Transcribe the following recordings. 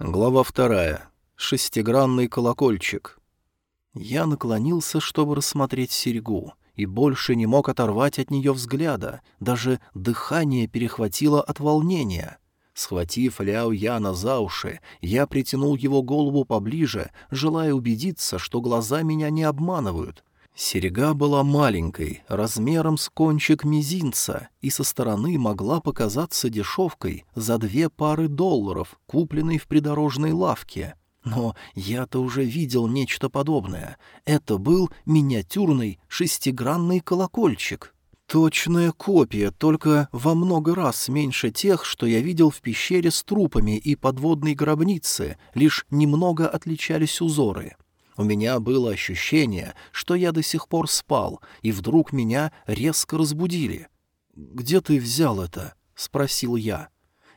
Глава вторая. Шестигранный колокольчик. Я наклонился, чтобы рассмотреть серьгу, и больше не мог оторвать от нее взгляда, даже дыхание перехватило от волнения. Схватив Ляо Яна за уши, я притянул его голову поближе, желая убедиться, что глаза меня не обманывают — Серега была маленькой, размером с кончик мизинца, и со стороны могла показаться дешевкой за две пары долларов, купленной в придорожной лавке. Но я-то уже видел нечто подобное. Это был миниатюрный шестигранный колокольчик. Точная копия, только во много раз меньше тех, что я видел в пещере с трупами и подводной гробнице, лишь немного отличались узоры. У меня было ощущение, что я до сих пор спал, и вдруг меня резко разбудили. «Где ты взял это?» — спросил я.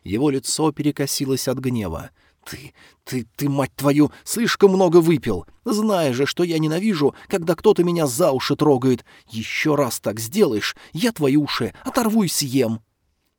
Его лицо перекосилось от гнева. «Ты, ты, ты, мать твою, слишком много выпил! Знаешь же, что я ненавижу, когда кто-то меня за уши трогает. Еще раз так сделаешь, я твои уши оторву и съем!»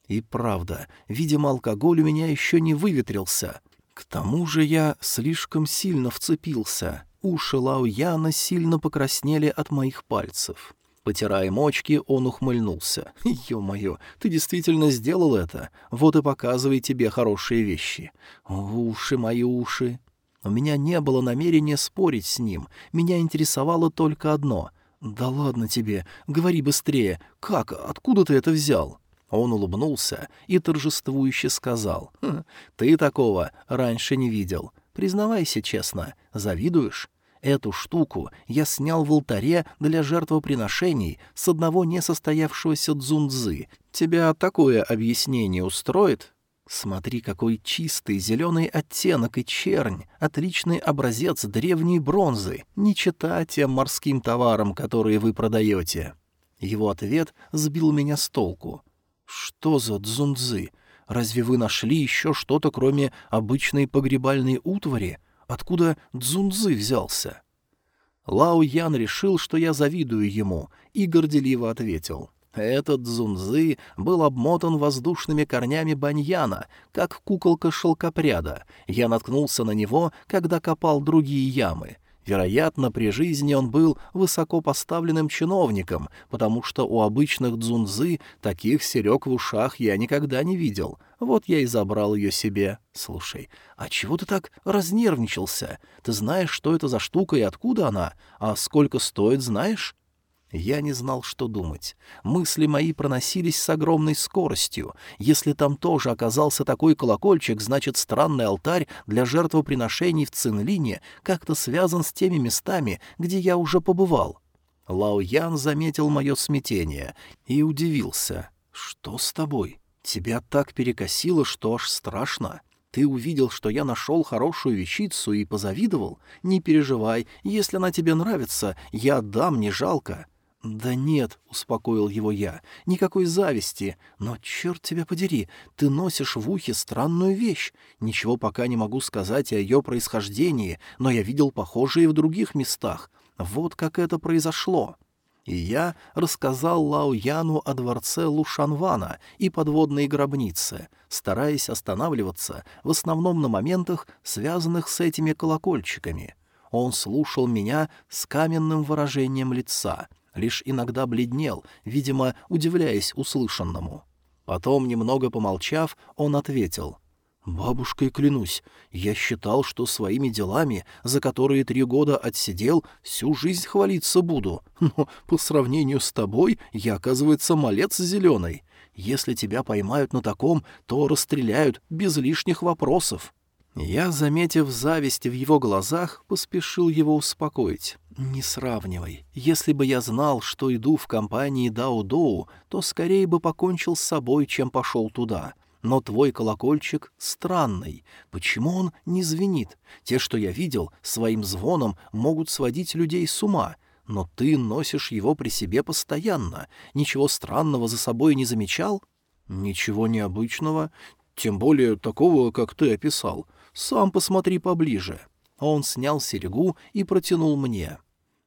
И правда, видимо, алкоголь у меня еще не выветрился. К тому же я слишком сильно вцепился. Уши Лао Яна сильно покраснели от моих пальцев. Потирая мочки, он ухмыльнулся. «Ё-моё, ты действительно сделал это? Вот и показывай тебе хорошие вещи. Уши мои уши!» У меня не было намерения спорить с ним. Меня интересовало только одно. «Да ладно тебе, говори быстрее. Как, откуда ты это взял?» Он улыбнулся и торжествующе сказал. «Хм, «Ты такого раньше не видел. Признавайся честно, завидуешь? Эту штуку я снял в алтаре для жертвоприношений с одного несостоявшегося дзунзы. Тебя такое объяснение устроит? Смотри, какой чистый зеленый оттенок и чернь, отличный образец древней бронзы, не чита тем морским товарам, которые вы продаете. Его ответ сбил меня с толку. Что за дзунзы? Разве вы нашли еще что-то, кроме обычной погребальной утвари? Откуда Дзунзы взялся?» Лао Ян решил, что я завидую ему, и горделиво ответил. Этот Дзунзы был обмотан воздушными корнями баньяна, как куколка шелкопряда. Я наткнулся на него, когда копал другие ямы — Вероятно, при жизни он был высоко поставленным чиновником, потому что у обычных дзунзы таких серег в ушах я никогда не видел. Вот я и забрал ее себе. Слушай, а чего ты так разнервничался? Ты знаешь, что это за штука и откуда она? А сколько стоит, знаешь? Я не знал, что думать. Мысли мои проносились с огромной скоростью. Если там тоже оказался такой колокольчик, значит, странный алтарь для жертвоприношений в Цинлине как-то связан с теми местами, где я уже побывал. Лао Ян заметил мое смятение и удивился. «Что с тобой? Тебя так перекосило, что аж страшно. Ты увидел, что я нашел хорошую вещицу и позавидовал? Не переживай, если она тебе нравится, я отдам, не жалко». «Да нет», — успокоил его я, — «никакой зависти. Но, черт тебя подери, ты носишь в ухе странную вещь. Ничего пока не могу сказать о ее происхождении, но я видел похожие в других местах. Вот как это произошло». И я рассказал Лао Яну о дворце Лушанвана и подводной гробнице, стараясь останавливаться в основном на моментах, связанных с этими колокольчиками. Он слушал меня с каменным выражением лица — лишь иногда бледнел, видимо, удивляясь услышанному. Потом, немного помолчав, он ответил. «Бабушкой клянусь, я считал, что своими делами, за которые три года отсидел, всю жизнь хвалиться буду, но по сравнению с тобой я, оказывается, малец зеленый. Если тебя поймают на таком, то расстреляют без лишних вопросов». Я, заметив зависть в его глазах, поспешил его успокоить. «Не сравнивай. Если бы я знал, что иду в компании Дао-Доу, то скорее бы покончил с собой, чем пошел туда. Но твой колокольчик странный. Почему он не звенит? Те, что я видел, своим звоном могут сводить людей с ума. Но ты носишь его при себе постоянно. Ничего странного за собой не замечал?» «Ничего необычного. Тем более такого, как ты описал. Сам посмотри поближе». Он снял серьгу и протянул мне.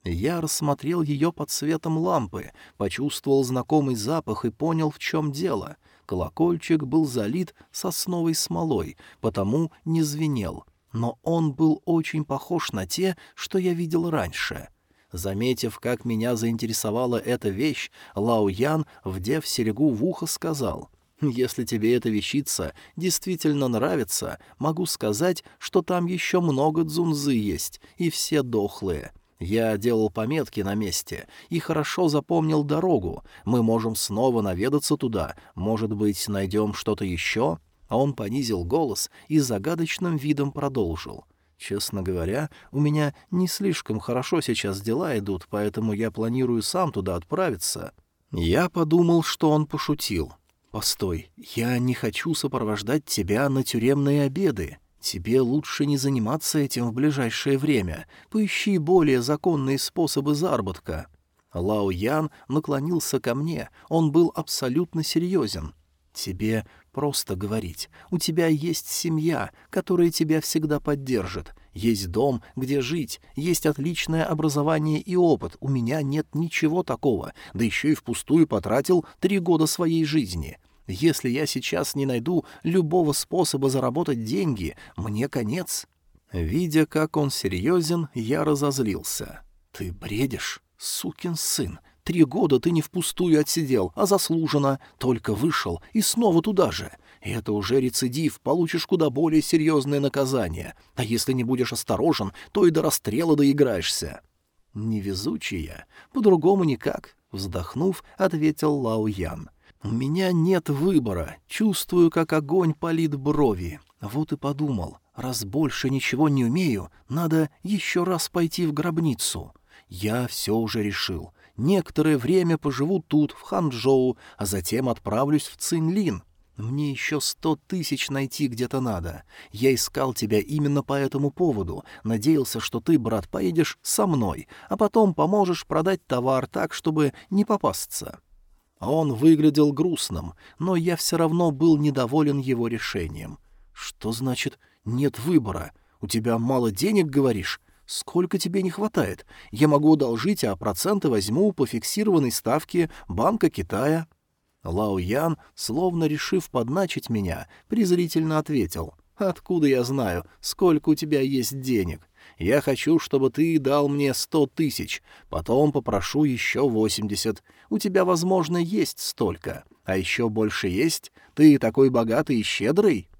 Я рассмотрел ее под светом лампы, почувствовал знакомый запах и понял, в чем дело. Колокольчик был залит сосновой смолой, потому не звенел, но он был очень похож на те, что я видел раньше. Заметив, как меня заинтересовала эта вещь, Лао Ян, вдев серегу в ухо, сказал, «Если тебе эта вещица действительно нравится, могу сказать, что там еще много дзунзы есть, и все дохлые. Я делал пометки на месте и хорошо запомнил дорогу. Мы можем снова наведаться туда. Может быть, найдем что-то еще?» А он понизил голос и загадочным видом продолжил. Честно говоря, у меня не слишком хорошо сейчас дела идут, поэтому я планирую сам туда отправиться. Я подумал, что он пошутил. «Постой, я не хочу сопровождать тебя на тюремные обеды. Тебе лучше не заниматься этим в ближайшее время. Поищи более законные способы заработка». Лао Ян наклонился ко мне, он был абсолютно серьезен. «Тебе просто говорить. У тебя есть семья, которая тебя всегда поддержит. Есть дом, где жить, есть отличное образование и опыт. У меня нет ничего такого, да еще и впустую потратил три года своей жизни. Если я сейчас не найду любого способа заработать деньги, мне конец». Видя, как он серьезен, я разозлился. «Ты бредишь, сукин сын. Три года ты не впустую отсидел, а заслуженно. Только вышел и снова туда же. И это уже рецидив, получишь куда более серьезное наказание. А если не будешь осторожен, то и до расстрела доиграешься». «Невезучий я. По-другому никак», — вздохнув, ответил Лао Ян. «У меня нет выбора. Чувствую, как огонь палит брови. Вот и подумал, раз больше ничего не умею, надо еще раз пойти в гробницу. Я все уже решил. Некоторое время поживу тут, в Ханчжоу, а затем отправлюсь в Цинлин. Мне еще сто тысяч найти где-то надо. Я искал тебя именно по этому поводу. Надеялся, что ты, брат, поедешь со мной, а потом поможешь продать товар так, чтобы не попасться». Он выглядел грустным, но я все равно был недоволен его решением. «Что значит «нет выбора»? У тебя мало денег, говоришь? Сколько тебе не хватает? Я могу одолжить, а проценты возьму по фиксированной ставке Банка Китая». Лао Ян, словно решив подначить меня, презрительно ответил. «Откуда я знаю, сколько у тебя есть денег? Я хочу, чтобы ты дал мне сто тысяч, потом попрошу еще восемьдесят. У тебя, возможно, есть столько, а еще больше есть. Ты такой богатый и щедрый».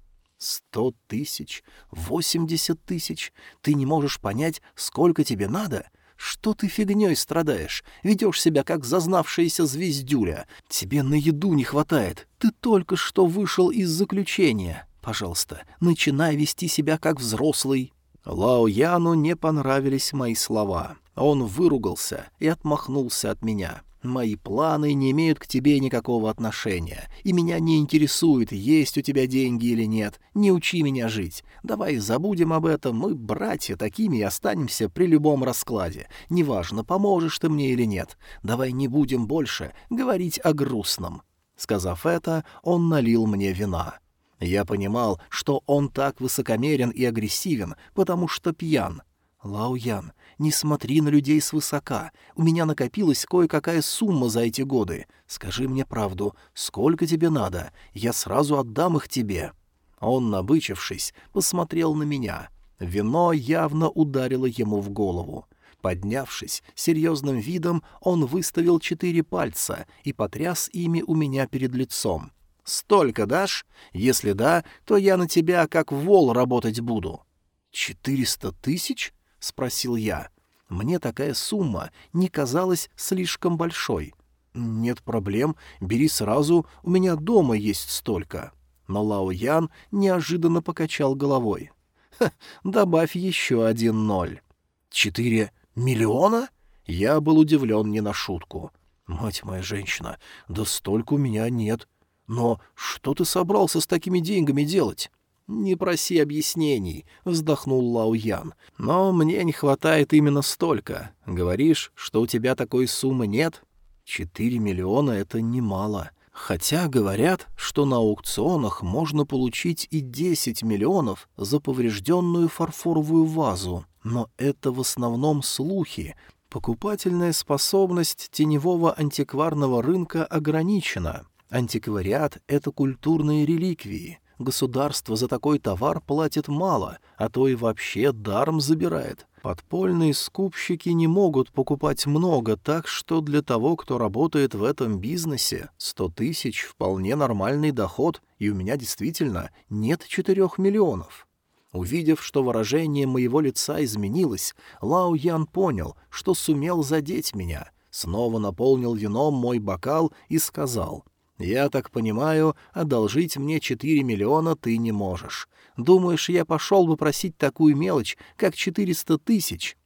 Сто тысяч? Восемьдесят тысяч? Ты не можешь понять, сколько тебе надо? Что ты фигней страдаешь? Ведешь себя, как зазнавшаяся звездюля. Тебе на еду не хватает. Ты только что вышел из заключения. Пожалуйста, начинай вести себя как взрослый». Лао Яну не понравились мои слова. Он выругался и отмахнулся от меня. Мои планы не имеют к тебе никакого отношения, и меня не интересует, есть у тебя деньги или нет. Не учи меня жить. Давай забудем об этом, мы братья такими и останемся при любом раскладе. Неважно, поможешь ты мне или нет. Давай не будем больше говорить о грустном». Сказав это, он налил мне вина. Я понимал, что он так высокомерен и агрессивен, потому что пьян. «Лао Ян, не смотри на людей свысока. У меня накопилась кое-какая сумма за эти годы. Скажи мне правду, сколько тебе надо? Я сразу отдам их тебе». Он, набычившись, посмотрел на меня. Вино явно ударило ему в голову. Поднявшись, серьезным видом он выставил четыре пальца и потряс ими у меня перед лицом. «Столько дашь? Если да, то я на тебя как вол работать буду». «Четыреста тысяч?» — спросил я. Мне такая сумма не казалась слишком большой. «Нет проблем, бери сразу, у меня дома есть столько». Но Лао Ян неожиданно покачал головой. «Ха, добавь еще один ноль». «Четыре миллиона?» Я был удивлен не на шутку. «Мать моя женщина, да столько у меня нет. Но что ты собрался с такими деньгами делать?» «Не проси объяснений», — вздохнул Лао Ян. «Но мне не хватает именно столько. Говоришь, что у тебя такой суммы нет?» «Четыре миллиона — это немало. Хотя говорят, что на аукционах можно получить и десять миллионов за поврежденную фарфоровую вазу. Но это в основном слухи. Покупательная способность теневого антикварного рынка ограничена». Антиквариат — это культурные реликвии. Государство за такой товар платит мало, а то и вообще даром забирает. Подпольные скупщики не могут покупать много, так что для того, кто работает в этом бизнесе, сто тысяч — вполне нормальный доход, и у меня действительно нет четырех миллионов. Увидев, что выражение моего лица изменилось, Лао Ян понял, что сумел задеть меня, снова наполнил вином мой бокал и сказал, «Я так понимаю, одолжить мне четыре миллиона ты не можешь. Думаешь, я пошел бы просить такую мелочь, как четыреста тысяч?»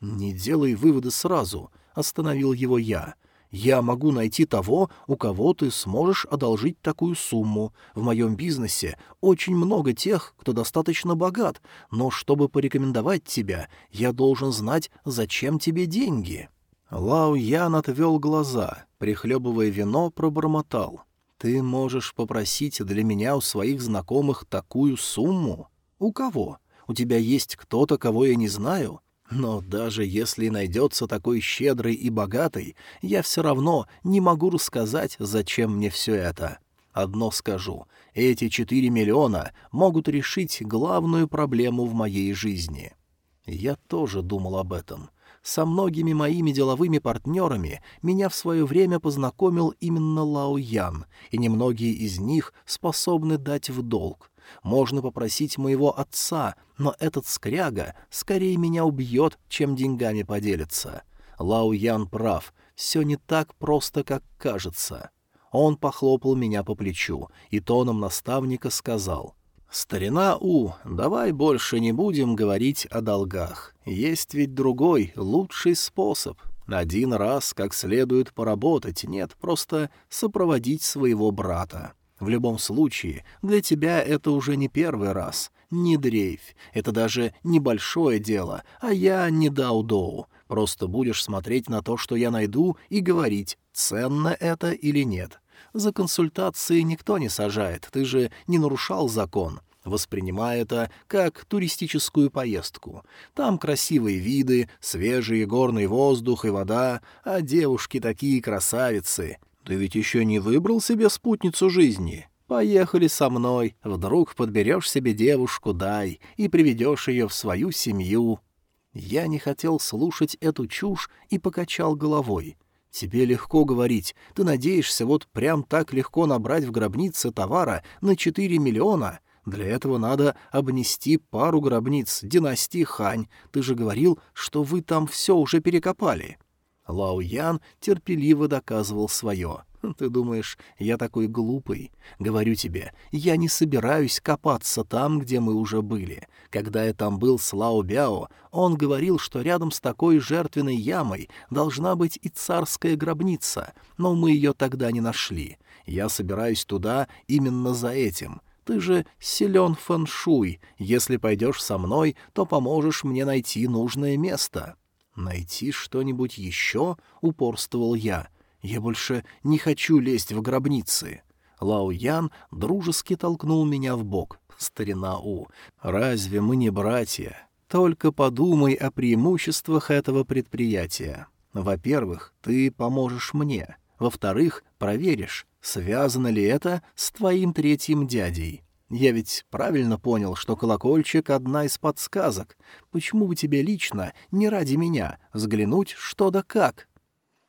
«Не делай выводы сразу», — остановил его я. «Я могу найти того, у кого ты сможешь одолжить такую сумму. В моем бизнесе очень много тех, кто достаточно богат, но чтобы порекомендовать тебя, я должен знать, зачем тебе деньги». Лао Ян отвел глаза, прихлебывая вино, пробормотал. «Ты можешь попросить для меня у своих знакомых такую сумму? У кого? У тебя есть кто-то, кого я не знаю? Но даже если найдется такой щедрый и богатый, я все равно не могу рассказать, зачем мне все это. Одно скажу, эти четыре миллиона могут решить главную проблему в моей жизни». Я тоже думал об этом. Со многими моими деловыми партнерами меня в свое время познакомил именно Лао Ян, и немногие из них способны дать в долг. Можно попросить моего отца, но этот скряга скорее меня убьет, чем деньгами поделится. Лао Ян прав, все не так просто, как кажется. Он похлопал меня по плечу и тоном наставника сказал — «Старина У, давай больше не будем говорить о долгах. Есть ведь другой, лучший способ. Один раз как следует поработать, нет, просто сопроводить своего брата. В любом случае, для тебя это уже не первый раз. Не дрейфь, это даже небольшое дело, а я не Даудоу. Просто будешь смотреть на то, что я найду, и говорить, ценно это или нет. За консультации никто не сажает, ты же не нарушал закон. Воспринимай это как туристическую поездку. Там красивые виды, свежий горный воздух и вода, а девушки такие красавицы. Ты ведь еще не выбрал себе спутницу жизни. Поехали со мной, вдруг подберешь себе девушку, дай, и приведешь ее в свою семью. Я не хотел слушать эту чушь и покачал головой. Тебе легко говорить. Ты надеешься вот прям так легко набрать в гробнице товара на 4 миллиона? Для этого надо обнести пару гробниц династии Хань. Ты же говорил, что вы там все уже перекопали». Лао Ян терпеливо доказывал свое. «Ты думаешь, я такой глупый? Говорю тебе, я не собираюсь копаться там, где мы уже были. Когда я там был с Лао Бяо, он говорил, что рядом с такой жертвенной ямой должна быть и царская гробница, но мы ее тогда не нашли. Я собираюсь туда именно за этим. Ты же силен фэншуй. Если пойдешь со мной, то поможешь мне найти нужное место». «Найти что-нибудь еще?» — упорствовал я. Я больше не хочу лезть в гробницы. Лао Ян дружески толкнул меня в бок. Старина У, разве мы не братья? Только подумай о преимуществах этого предприятия. Во-первых, ты поможешь мне. Во-вторых, проверишь, связано ли это с твоим третьим дядей. Я ведь правильно понял, что колокольчик — одна из подсказок. Почему бы тебе лично, не ради меня, взглянуть что да как?»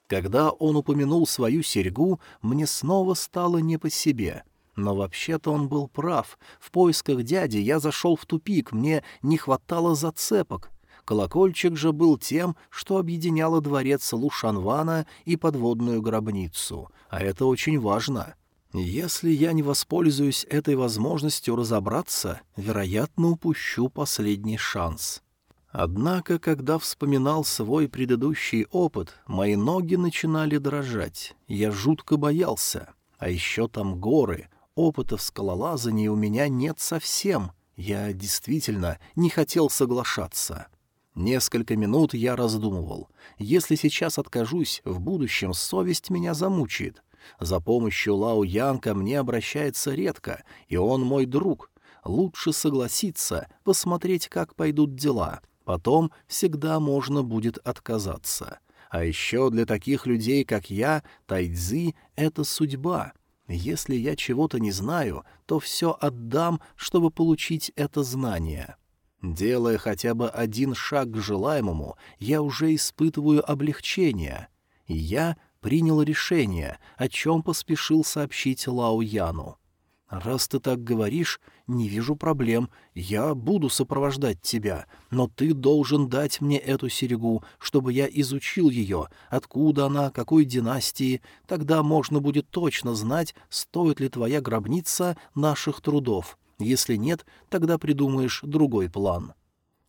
Когда он упомянул свою серьгу, мне снова стало не по себе. Но вообще-то он был прав. В поисках дяди я зашел в тупик, мне не хватало зацепок. Колокольчик же был тем, что объединяло дворец Лушанвана и подводную гробницу. А это очень важно. Если я не воспользуюсь этой возможностью разобраться, вероятно, упущу последний шанс. Однако, когда вспоминал свой предыдущий опыт, мои ноги начинали дрожать. Я жутко боялся. А еще там горы. Опыта в скалолазании у меня нет совсем. Я действительно не хотел соглашаться. Несколько минут я раздумывал. Если сейчас откажусь, в будущем совесть меня замучает. За помощью Лао Ян ко мне обращается редко, и он мой друг. Лучше согласиться, посмотреть, как пойдут дела, Потом всегда можно будет отказаться. А еще для таких людей, как я, тайцзи — это судьба. Если я чего-то не знаю, то все отдам, чтобы получить это знание. Делая хотя бы один шаг к желаемому, я уже испытываю облегчение. И я принял решение, о чем поспешил сообщить Лао Яну. «Раз ты так говоришь, не вижу проблем. Я буду сопровождать тебя, но ты должен дать мне эту серегу, чтобы я изучил ее, откуда она, какой династии. Тогда можно будет точно знать, стоит ли твоя гробница наших трудов. Если нет, тогда придумаешь другой план».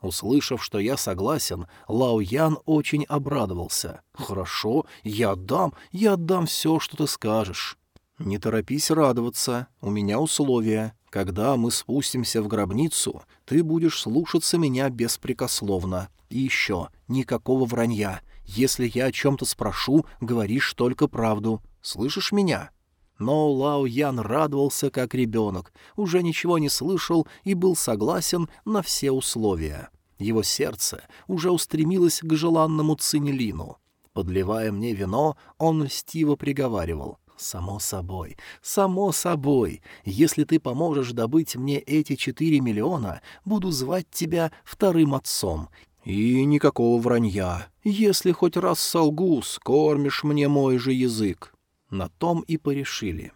Услышав, что я согласен, Лао Ян очень обрадовался. «Хорошо, я отдам, я отдам все, что ты скажешь». «Не торопись радоваться, у меня условия. Когда мы спустимся в гробницу, ты будешь слушаться меня беспрекословно. И еще, никакого вранья. Если я о чем-то спрошу, говоришь только правду. Слышишь меня?» Но Лао Ян радовался, как ребенок, уже ничего не слышал и был согласен на все условия. Его сердце уже устремилось к желанному Цинелину. Подливая мне вино, он льстиво приговаривал. «Само собой, само собой. Если ты поможешь добыть мне эти четыре миллиона, буду звать тебя вторым отцом. И никакого вранья. Если хоть раз солгу, скормишь мне мой же язык». На том и порешили.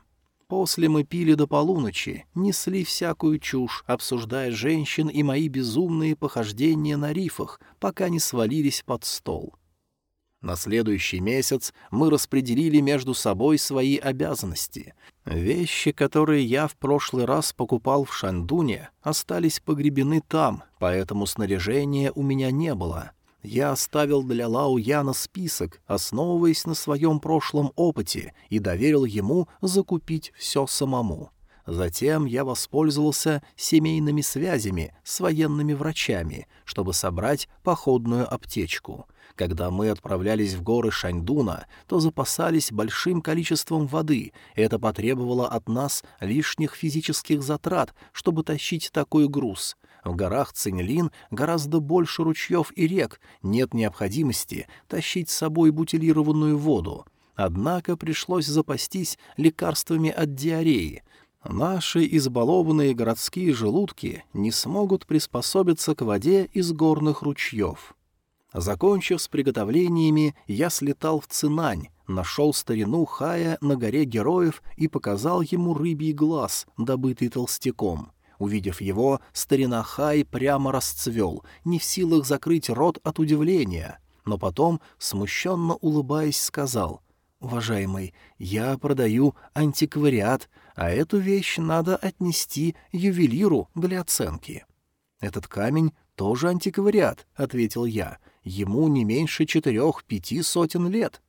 После мы пили до полуночи, несли всякую чушь, обсуждая женщин и мои безумные похождения на рифах, пока не свалились под стол. На следующий месяц мы распределили между собой свои обязанности. Вещи, которые я в прошлый раз покупал в Шандуне, остались погребены там, поэтому снаряжения у меня не было. Я оставил для Лао Яна список, основываясь на своем прошлом опыте, и доверил ему закупить все самому. Затем я воспользовался семейными связями с военными врачами, чтобы собрать походную аптечку. Когда мы отправлялись в горы Шаньдуна, то запасались большим количеством воды, это потребовало от нас лишних физических затрат, чтобы тащить такой груз. В горах Цинлин гораздо больше ручьев и рек, нет необходимости тащить с собой бутилированную воду. Однако пришлось запастись лекарствами от диареи. Наши избалованные городские желудки не смогут приспособиться к воде из горных ручьев. Закончив с приготовлениями, я слетал в Цинань, нашел старину Хая на горе героев и показал ему рыбий глаз, добытый толстяком. Увидев его, старина Хай прямо расцвел, не в силах закрыть рот от удивления. Но потом, смущенно улыбаясь, сказал, «Уважаемый, я продаю антиквариат, а эту вещь надо отнести ювелиру для оценки». «Этот камень тоже антиквариат», — ответил я, — Ему не меньше четырех-пяти сотен лет.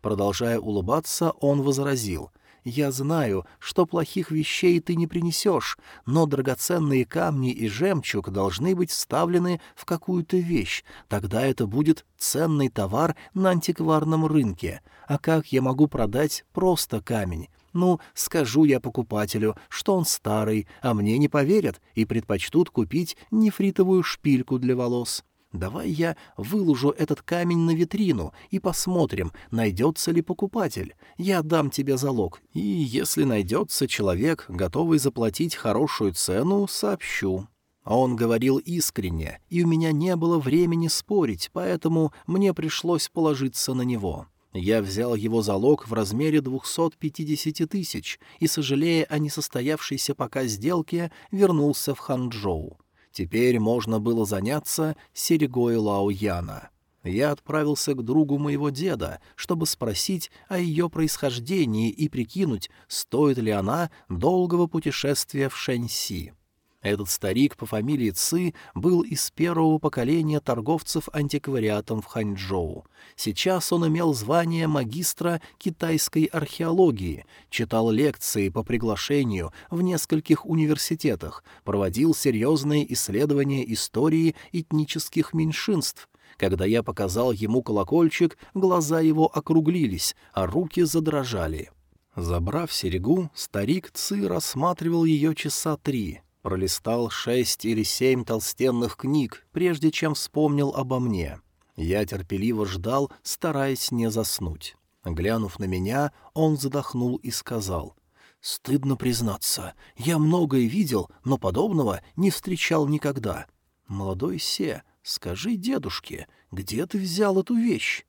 Продолжая улыбаться, он возразил. «Я знаю, что плохих вещей ты не принесешь, но драгоценные камни и жемчуг должны быть вставлены в какую-то вещь. Тогда это будет ценный товар на антикварном рынке. А как я могу продать просто камень? Ну, скажу я покупателю, что он старый, а мне не поверят и предпочтут купить нефритовую шпильку для волос. Давай я выложу этот камень на витрину и посмотрим, найдется ли покупатель. Я дам тебе залог, и если найдется человек, готовый заплатить хорошую цену, сообщу». Он говорил искренне, и у меня не было времени спорить, поэтому мне пришлось положиться на него. Я взял его залог в размере 250 тысяч и, сожалея о несостоявшейся пока сделке, вернулся в Ханчжоу. Теперь можно было заняться серегой Лао Яна. Я отправился к другу моего деда, чтобы спросить о ее происхождении и прикинуть, стоит ли она долгого путешествия в Шэньси. Этот старик по фамилии Ци был из первого поколения торговцев антиквариатом в Ханчжоу. Сейчас он имел звание магистра китайской археологии, читал лекции по приглашению в нескольких университетах, проводил серьезные исследования истории этнических меньшинств. Когда я показал ему колокольчик, глаза его округлились, а руки задрожали. Забрав серегу, старик Ци рассматривал ее часа три — Пролистал шесть или семь толстенных книг, прежде чем вспомнил обо мне. Я терпеливо ждал, стараясь не заснуть. Глянув на меня, он задохнул и сказал, Стыдно признаться, я многое видел, но подобного не встречал никогда. Молодой Се, скажи дедушке, где ты взял эту вещь?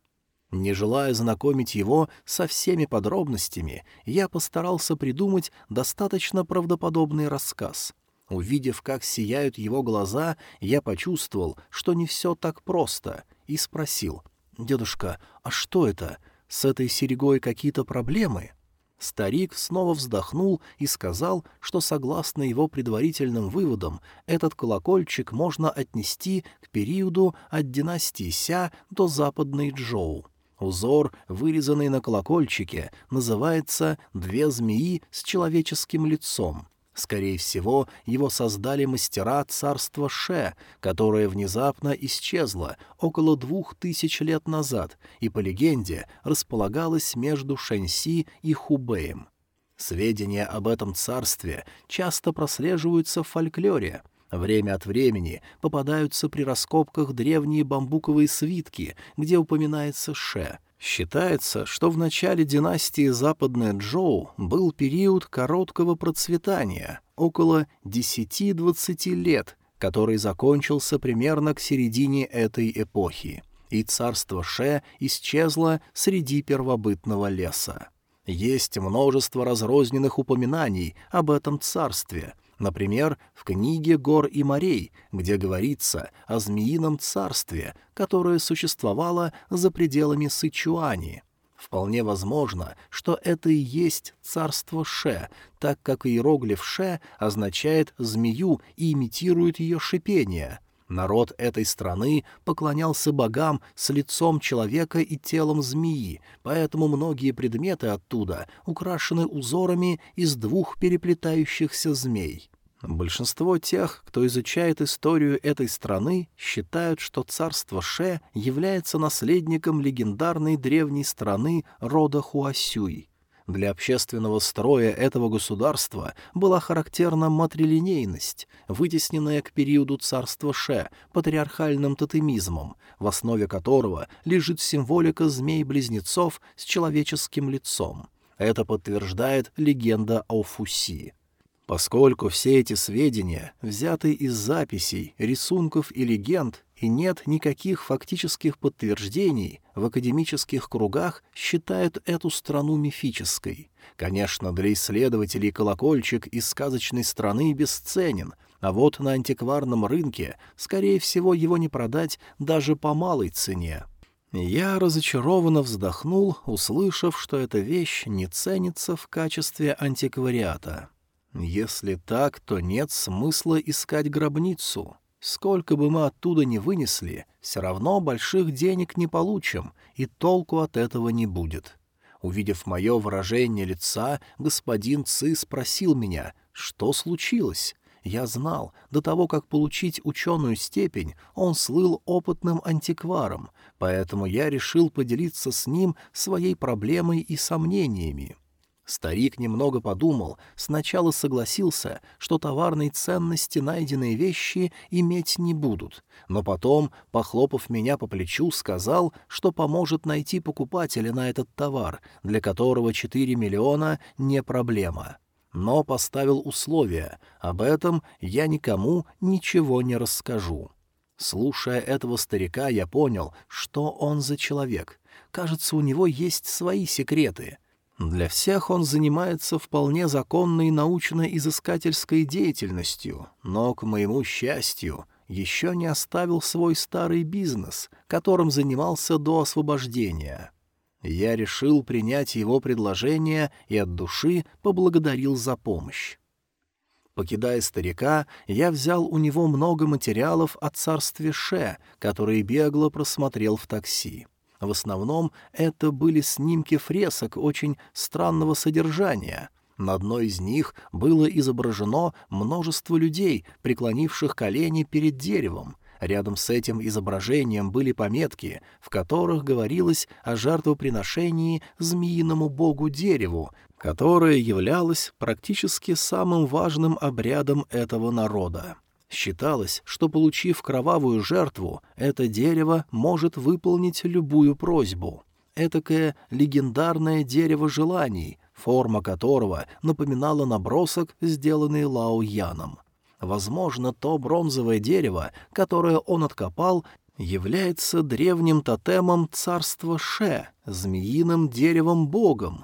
Не желая знакомить его со всеми подробностями, я постарался придумать достаточно правдоподобный рассказ. Увидев, как сияют его глаза, я почувствовал, что не все так просто, и спросил, «Дедушка, а что это? С этой серегой какие-то проблемы?» Старик снова вздохнул и сказал, что, согласно его предварительным выводам, этот колокольчик можно отнести к периоду от династии Ся до западной Джоу. Узор, вырезанный на колокольчике, называется «две змеи с человеческим лицом». Скорее всего, его создали мастера царства Ше, которое внезапно исчезло около двух тысяч лет назад и, по легенде, располагалось между Шэньси и Хубеем. Сведения об этом царстве часто прослеживаются в фольклоре. Время от времени попадаются при раскопках древние бамбуковые свитки, где упоминается Ше — Считается, что в начале династии Западная Джоу был период короткого процветания, около 10-20 лет, который закончился примерно к середине этой эпохи, и царство Ше исчезло среди первобытного леса. Есть множество разрозненных упоминаний об этом царстве, Например, в книге «Гор и морей», где говорится о змеином царстве, которое существовало за пределами Сычуани. Вполне возможно, что это и есть царство Ше, так как иероглиф Ше означает «змею» и имитирует ее шипение. Народ этой страны поклонялся богам с лицом человека и телом змеи, поэтому многие предметы оттуда украшены узорами из двух переплетающихся змей. Большинство тех, кто изучает историю этой страны, считают, что царство Ше является наследником легендарной древней страны рода Хуасюй. Для общественного строя этого государства была характерна матрилинейность, вытесненная к периоду царства Ше патриархальным тотемизмом, в основе которого лежит символика змей-близнецов с человеческим лицом. Это подтверждает легенда о Фуси. Поскольку все эти сведения взяты из записей, рисунков и легенд, и нет никаких фактических подтверждений, в академических кругах считают эту страну мифической. Конечно, для исследователей колокольчик из сказочной страны бесценен, а вот на антикварном рынке, скорее всего, его не продать даже по малой цене. Я разочарованно вздохнул, услышав, что эта вещь не ценится в качестве антиквариата. Если так, то нет смысла искать гробницу. Сколько бы мы оттуда ни вынесли, все равно больших денег не получим, и толку от этого не будет. Увидев мое выражение лица, господин Ци спросил меня, что случилось. Я знал, до того, как получить ученую степень, он слыл опытным антикваром, поэтому я решил поделиться с ним своей проблемой и сомнениями. Старик немного подумал, сначала согласился, что товарной ценности найденные вещи иметь не будут, но потом, похлопав меня по плечу, сказал, что поможет найти покупателя на этот товар, для которого 4 миллиона не проблема. Но поставил условие, об этом я никому ничего не расскажу. Слушая этого старика, я понял, что он за человек. Кажется, у него есть свои секреты — для всех он занимается вполне законной научно-изыскательской деятельностью, но, к моему счастью, еще не оставил свой старый бизнес, которым занимался до освобождения. Я решил принять его предложение и от души поблагодарил за помощь. Покидая старика, я взял у него много материалов о царстве Ше, которые бегло просмотрел в такси. В основном это были снимки фресок очень странного содержания. На одной из них было изображено множество людей, преклонивших колени перед деревом. Рядом с этим изображением были пометки, в которых говорилось о жертвоприношении змеиному богу-дереву, которое являлось практически самым важным обрядом этого народа. Считалось, что, получив кровавую жертву, это дерево может выполнить любую просьбу. этакое легендарное дерево желаний, форма которого напоминала набросок, сделанный Лао Яном. Возможно, то бронзовое дерево, которое он откопал, является древним тотемом царства Ше, змеиным деревом-богом.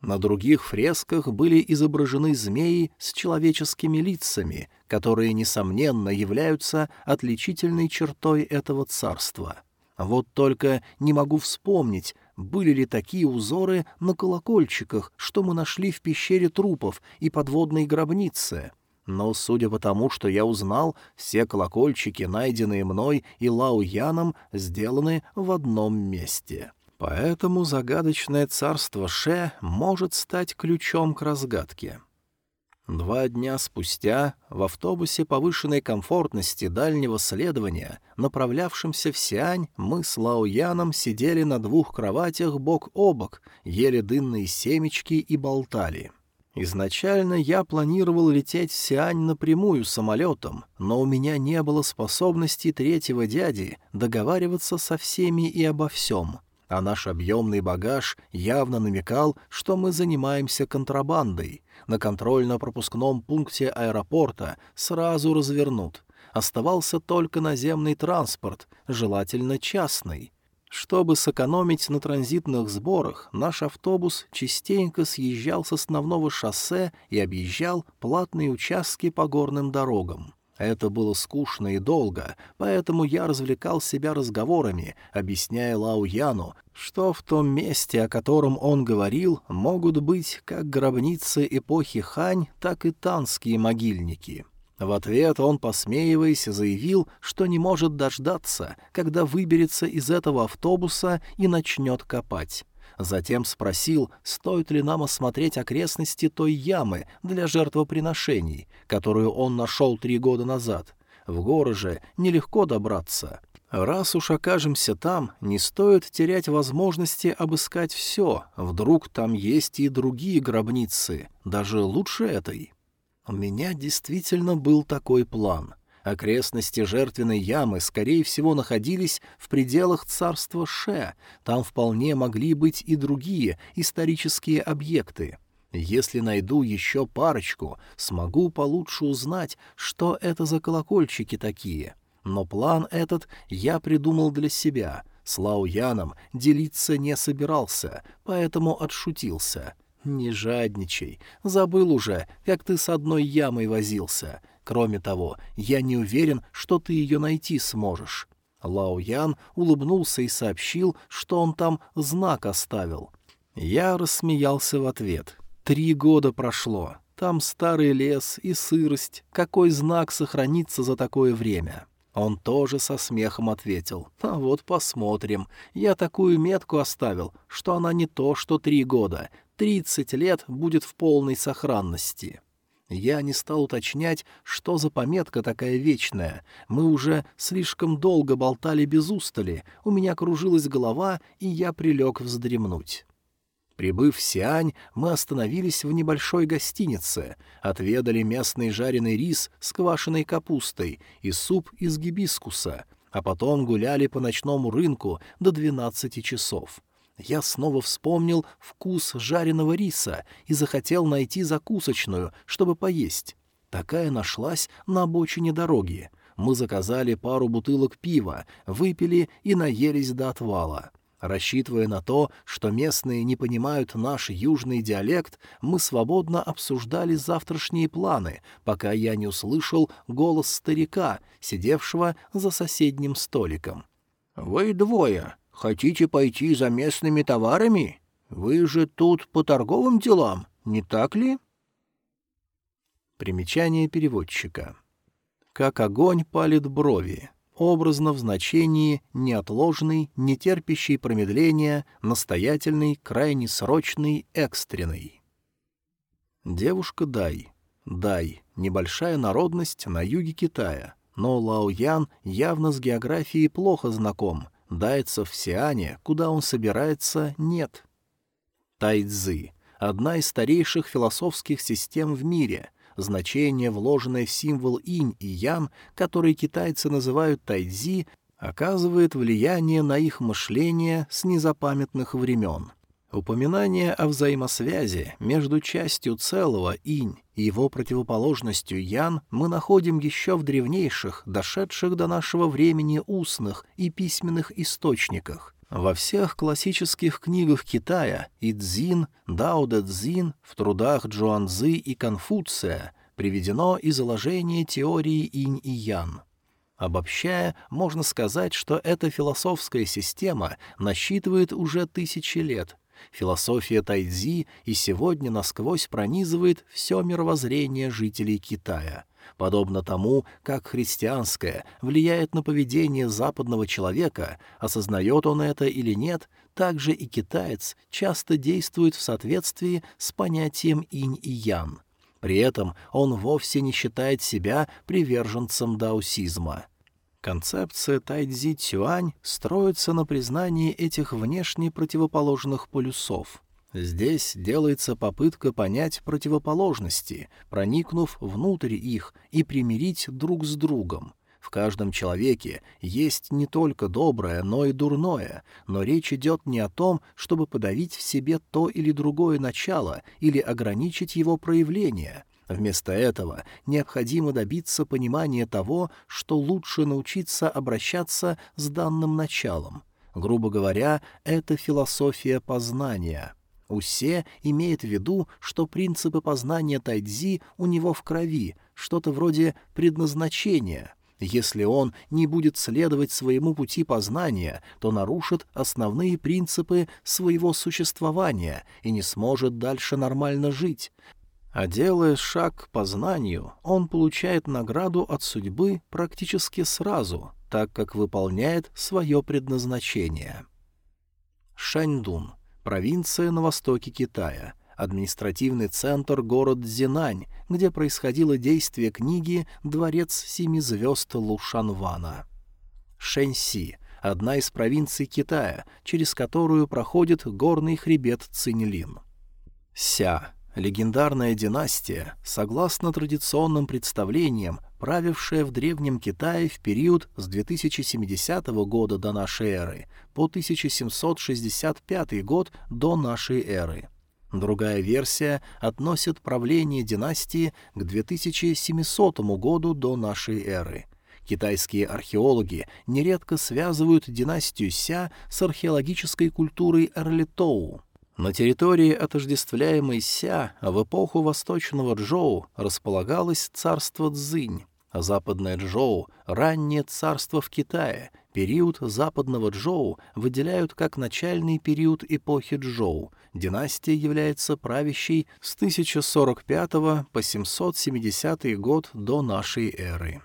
На других фресках были изображены змеи с человеческими лицами, которые, несомненно, являются отличительной чертой этого царства. Вот только не могу вспомнить, были ли такие узоры на колокольчиках, что мы нашли в пещере трупов и подводной гробнице. Но, судя по тому, что я узнал, все колокольчики, найденные мной и Лау Яном, сделаны в одном месте. Поэтому загадочное царство Ше может стать ключом к разгадке. Два дня спустя в автобусе повышенной комфортности дальнего следования, направлявшемся в Сиань, мы с Лао Яном сидели на двух кроватях бок о бок, ели дынные семечки и болтали. Изначально я планировал лететь в Сиань напрямую самолетом, но у меня не было способности третьего дяди договариваться со всеми и обо всем — а наш объемный багаж явно намекал, что мы занимаемся контрабандой. На контрольно-пропускном пункте аэропорта сразу развернут. Оставался только наземный транспорт, желательно частный. Чтобы сэкономить на транзитных сборах, наш автобус частенько съезжал с основного шоссе и объезжал платные участки по горным дорогам. Это было скучно и долго, поэтому я развлекал себя разговорами, объясняя Лау Яну, что в том месте, о котором он говорил, могут быть как гробницы эпохи Хань, так и танские могильники. В ответ он, посмеиваясь, заявил, что не может дождаться, когда выберется из этого автобуса и начнет копать. Затем спросил, стоит ли нам осмотреть окрестности той ямы для жертвоприношений, которую он нашел три года назад. В горы же нелегко добраться. Раз уж окажемся там, не стоит терять возможности обыскать все, вдруг там есть и другие гробницы, даже лучше этой. У меня действительно был такой план. Окрестности жертвенной ямы, скорее всего, находились в пределах царства Ше, там вполне могли быть и другие исторические объекты. Если найду еще парочку, смогу получше узнать, что это за колокольчики такие. Но план этот я придумал для себя. С Лауяном делиться не собирался, поэтому отшутился. «Не жадничай. Забыл уже, как ты с одной ямой возился. Кроме того, я не уверен, что ты ее найти сможешь». Лао Ян улыбнулся и сообщил, что он там знак оставил. Я рассмеялся в ответ. «Три года прошло. Там старый лес и сырость. Какой знак сохранится за такое время?» Он тоже со смехом ответил. «А вот посмотрим. Я такую метку оставил, что она не то, что три года. Тридцать лет будет в полной сохранности». Я не стал уточнять, что за пометка такая вечная. Мы уже слишком долго болтали без устали, у меня кружилась голова, и я прилег вздремнуть. Прибыв в Сиань, мы остановились в небольшой гостинице, отведали местный жареный рис с квашеной капустой и суп из гибискуса, а потом гуляли по ночному рынку до двенадцати часов. Я снова вспомнил вкус жареного риса и захотел найти закусочную, чтобы поесть. Такая нашлась на обочине дороги. Мы заказали пару бутылок пива, выпили и наелись до отвала. Рассчитывая на то, что местные не понимают наш южный диалект, мы свободно обсуждали завтрашние планы, пока я не услышал голос старика, сидевшего за соседним столиком. «Вы двое. Хотите пойти за местными товарами? Вы же тут по торговым делам, не так ли? Примечание переводчика. Как огонь палит брови. Образно в значении неотложный, нетерпящий промедления, настоятельный, крайне срочный, экстренный. Девушка Дай. Дай — небольшая народность на юге Китая, но Лао Ян явно с географией плохо знаком — Дайцев в Сиане, куда он собирается, нет. Тайцзы — одна из старейших философских систем в мире. Значение, вложенное в символ инь и ян, который китайцы называют тайцзи, оказывает влияние на их мышление с незапамятных времен. Упоминание о взаимосвязи между частью целого инь и его противоположностью ян мы находим еще в древнейших, дошедших до нашего времени устных и письменных источниках. Во всех классических книгах Китая и Цзин, Дао Дэ Цзин, в трудах Джуанзы и Конфуция приведено изложение теории инь и ян. Обобщая, можно сказать, что эта философская система насчитывает уже тысячи лет — Философия тайцзи и сегодня насквозь пронизывает все мировоззрение жителей Китая, подобно тому, как христианское влияет на поведение западного человека, осознает он это или нет, также и китаец часто действует в соответствии с понятием инь и ян. При этом он вовсе не считает себя приверженцем даосизма. Концепция тайцзи цюань строится на признании этих внешне противоположных полюсов. Здесь делается попытка понять противоположности, проникнув внутрь их и примирить друг с другом. В каждом человеке есть не только доброе, но и дурное, но речь идет не о том, чтобы подавить в себе то или другое начало или ограничить его проявление — Вместо этого необходимо добиться понимания того, что лучше научиться обращаться с данным началом. Грубо говоря, это философия познания. Усе имеет в виду, что принципы познания тайцзи у него в крови, что-то вроде предназначения. Если он не будет следовать своему пути познания, то нарушит основные принципы своего существования и не сможет дальше нормально жить. А делая шаг к познанию, он получает награду от судьбы практически сразу, так как выполняет свое предназначение. Шаньдун, провинция на востоке Китая, административный центр город Зинань, где происходило действие книги «Дворец семи звезд Лушанвана». Шэньси — одна из провинций Китая, через которую проходит горный хребет Циньлин. Ся Легендарная династия, согласно традиционным представлениям, правившая в Древнем Китае в период с 2070 года до нашей эры по 1765 год до нашей эры. Другая версия относит правление династии к 2700 году до нашей эры. Китайские археологи нередко связывают династию Ся с археологической культурой Эрлитоу. На территории отождествляемой Ся в эпоху Восточного Джоу располагалось царство Цзинь, а западное Джоу — раннее царство в Китае. Период западного Джоу выделяют как начальный период эпохи Джоу. Династия является правящей с 1045 по 770 год до нашей эры.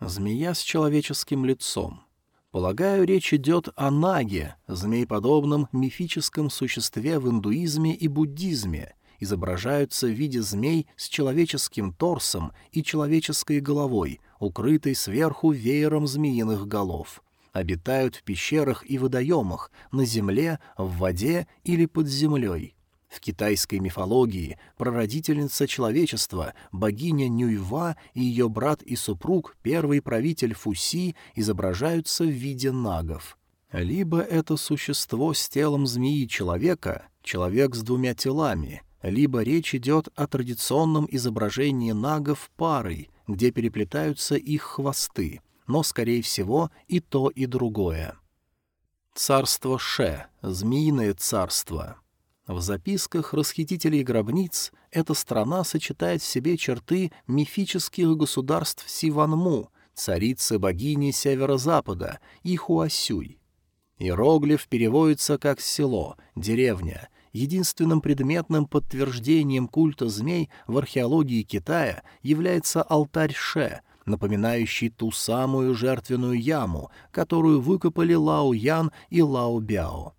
Змея с человеческим лицом — Полагаю, речь идет о наге, змееподобном мифическом существе в индуизме и буддизме. Изображаются в виде змей с человеческим торсом и человеческой головой, укрытой сверху веером змеиных голов. Обитают в пещерах и водоемах, на земле, в воде или под землей. В китайской мифологии прародительница человечества, богиня Нюйва и ее брат и супруг, первый правитель Фуси, изображаются в виде нагов. Либо это существо с телом змеи человека, человек с двумя телами, либо речь идет о традиционном изображении нагов парой, где переплетаются их хвосты, но, скорее всего, и то, и другое. Царство Ше, Змеиное царство — в записках расхитителей гробниц эта страна сочетает в себе черты мифических государств Сиванму, царицы-богини Северо-Запада и Хуасюй. Иероглиф переводится как «село», «деревня». Единственным предметным подтверждением культа змей в археологии Китая является алтарь Ше, напоминающий ту самую жертвенную яму, которую выкопали Лао Ян и Лао Бяо.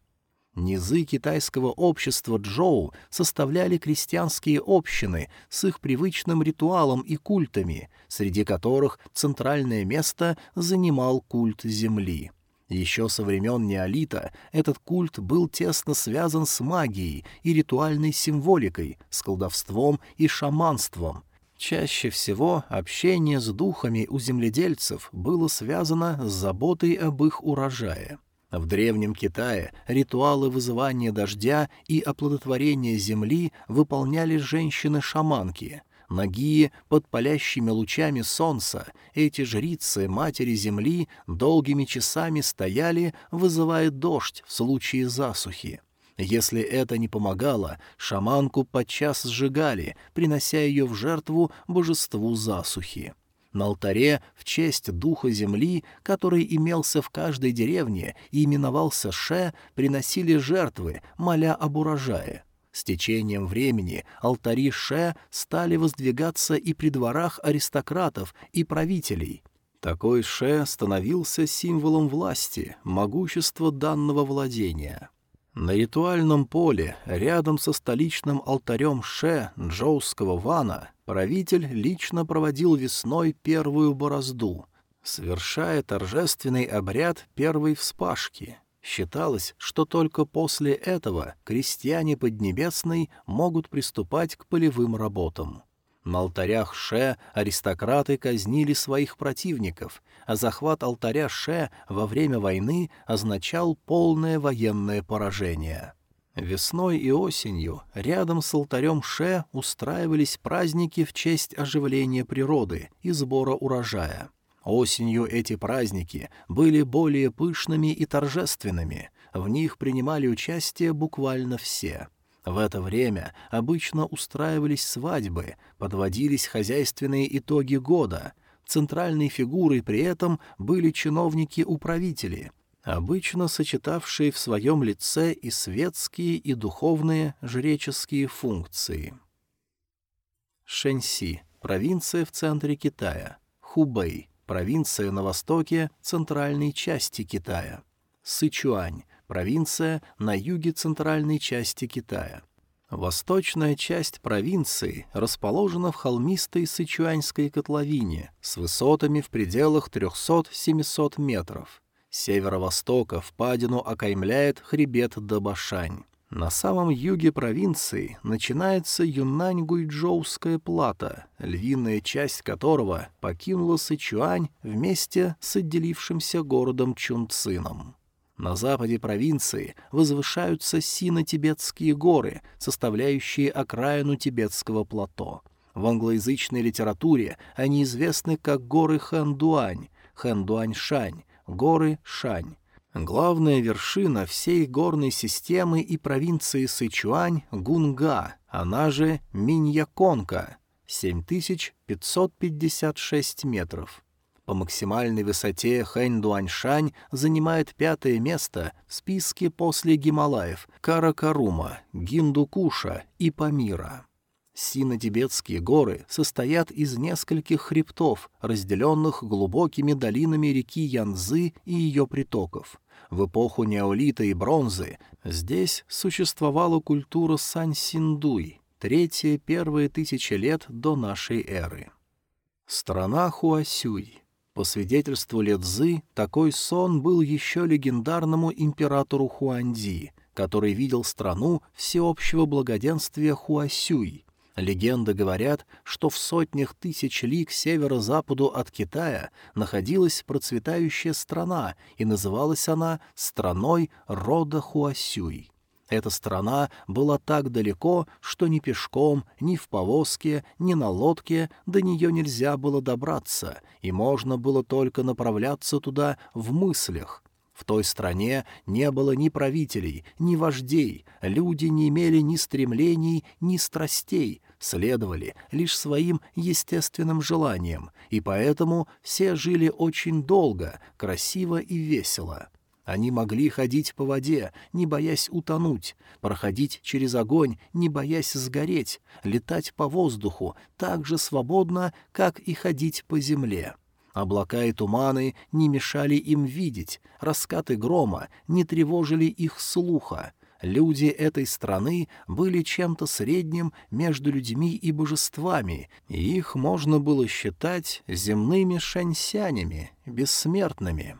Низы китайского общества Джоу составляли крестьянские общины с их привычным ритуалом и культами, среди которых центральное место занимал культ земли. Еще со времен неолита этот культ был тесно связан с магией и ритуальной символикой, с колдовством и шаманством. Чаще всего общение с духами у земледельцев было связано с заботой об их урожае. В Древнем Китае ритуалы вызывания дождя и оплодотворения земли выполняли женщины-шаманки. Нагие под палящими лучами солнца эти жрицы матери земли долгими часами стояли, вызывая дождь в случае засухи. Если это не помогало, шаманку подчас сжигали, принося ее в жертву божеству засухи. На алтаре в честь духа земли, который имелся в каждой деревне и именовался Ше, приносили жертвы, моля об урожае. С течением времени алтари Ше стали воздвигаться и при дворах аристократов и правителей. Такой Ше становился символом власти, могущества данного владения. На ритуальном поле, рядом со столичным алтарем Ше Джоуского вана, правитель лично проводил весной первую борозду, совершая торжественный обряд первой вспашки. Считалось, что только после этого крестьяне Поднебесной могут приступать к полевым работам. На алтарях Ше аристократы казнили своих противников, а захват алтаря Ше во время войны означал полное военное поражение. Весной и осенью рядом с алтарем Ше устраивались праздники в честь оживления природы и сбора урожая. Осенью эти праздники были более пышными и торжественными, в них принимали участие буквально все — в это время обычно устраивались свадьбы, подводились хозяйственные итоги года. Центральной фигурой при этом были чиновники-управители, обычно сочетавшие в своем лице и светские, и духовные жреческие функции. Шэньси — провинция в центре Китая. Хубэй — провинция на востоке центральной части Китая. Сычуань провинция на юге центральной части Китая. Восточная часть провинции расположена в холмистой Сычуаньской котловине с высотами в пределах 300-700 метров. Северо-востока впадину окаймляет хребет Дабашань. На самом юге провинции начинается Юннань-Гуйчжоуская плата, львиная часть которого покинула Сычуань вместе с отделившимся городом Чунцином. На западе провинции возвышаются сино-тибетские горы, составляющие окраину тибетского плато. В англоязычной литературе они известны как горы Хэндуань, Хэндуань-Шань, горы Шань. Главная вершина всей горной системы и провинции Сычуань — Гунга, она же Миньяконка, 7556 метров. По максимальной высоте Хэнь-Дуаньшань занимает пятое место в списке после Гималаев, Каракарума, Гиндукуша и Памира. Сино-тибетские горы состоят из нескольких хребтов, разделенных глубокими долинами реки Янзы и ее притоков. В эпоху неолита и бронзы здесь существовала культура Сань-Синдуй, третье-первые тысячи лет до нашей эры. Страна Хуасюй по свидетельству Ледзы, такой сон был еще легендарному императору Хуанди, который видел страну всеобщего благоденствия Хуасюй. Легенды говорят, что в сотнях тысяч ли к северо-западу от Китая находилась процветающая страна, и называлась она «страной рода Хуасюй». Эта страна была так далеко, что ни пешком, ни в повозке, ни на лодке до нее нельзя было добраться, и можно было только направляться туда в мыслях. В той стране не было ни правителей, ни вождей, люди не имели ни стремлений, ни страстей, следовали лишь своим естественным желаниям, и поэтому все жили очень долго, красиво и весело. Они могли ходить по воде, не боясь утонуть, проходить через огонь, не боясь сгореть, летать по воздуху так же свободно, как и ходить по земле. Облака и туманы не мешали им видеть, раскаты грома не тревожили их слуха. Люди этой страны были чем-то средним между людьми и божествами, и их можно было считать земными шаньсянями, бессмертными.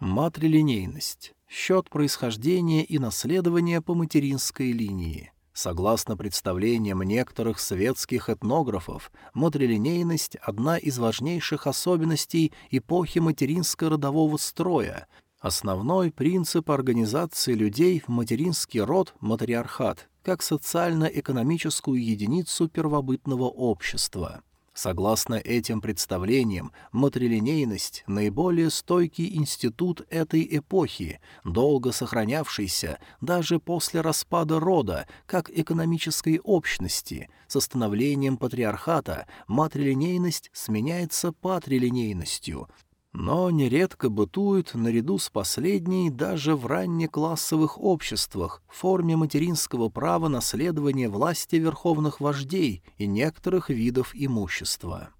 Матрилинейность. Счет происхождения и наследования по материнской линии. Согласно представлениям некоторых советских этнографов, матрилинейность – одна из важнейших особенностей эпохи материнско-родового строя, основной принцип организации людей в материнский род – матриархат, как социально-экономическую единицу первобытного общества. Согласно этим представлениям, матрилинейность — наиболее стойкий институт этой эпохи, долго сохранявшийся даже после распада рода как экономической общности. С становлением патриархата матрилинейность сменяется патрилинейностью, но нередко бытует наряду с последней даже в раннеклассовых обществах в форме материнского права наследования власти верховных вождей и некоторых видов имущества.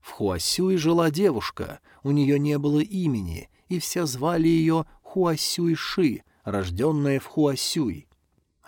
В Хуасюй жила девушка, у нее не было имени, и все звали ее Хуасюй-Ши, рожденная в Хуасюй.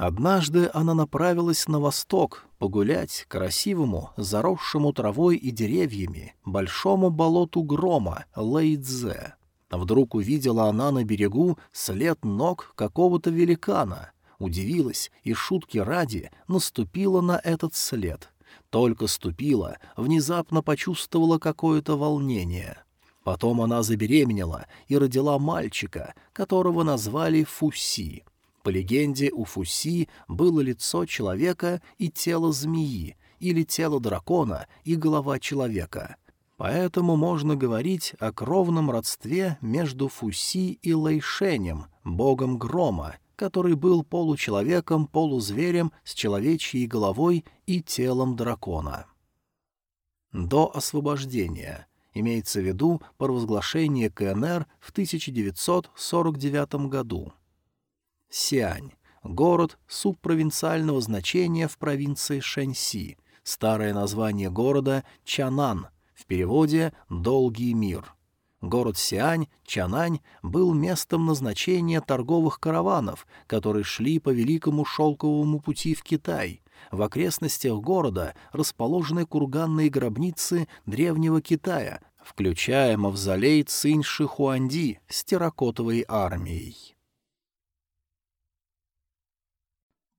Однажды она направилась на восток погулять к красивому, заросшему травой и деревьями, большому болоту грома Лэйдзе. Вдруг увидела она на берегу след ног какого-то великана. Удивилась и шутки ради наступила на этот след. Только ступила, внезапно почувствовала какое-то волнение. Потом она забеременела и родила мальчика, которого назвали Фуси. По легенде, у Фуси было лицо человека и тело змеи, или тело дракона и голова человека. Поэтому можно говорить о кровном родстве между Фуси и Лэйшенем, богом грома, который был получеловеком, полузверем с человечьей головой и телом дракона. До освобождения. Имеется в виду провозглашение КНР в 1949 году. Сиань — город субпровинциального значения в провинции Шэньси. Старое название города — Чанан, в переводе «Долгий мир». Город Сиань, Чанань, был местом назначения торговых караванов, которые шли по Великому Шелковому пути в Китай. В окрестностях города расположены курганные гробницы древнего Китая, включая мавзолей Цинь Шихуанди с терракотовой армией.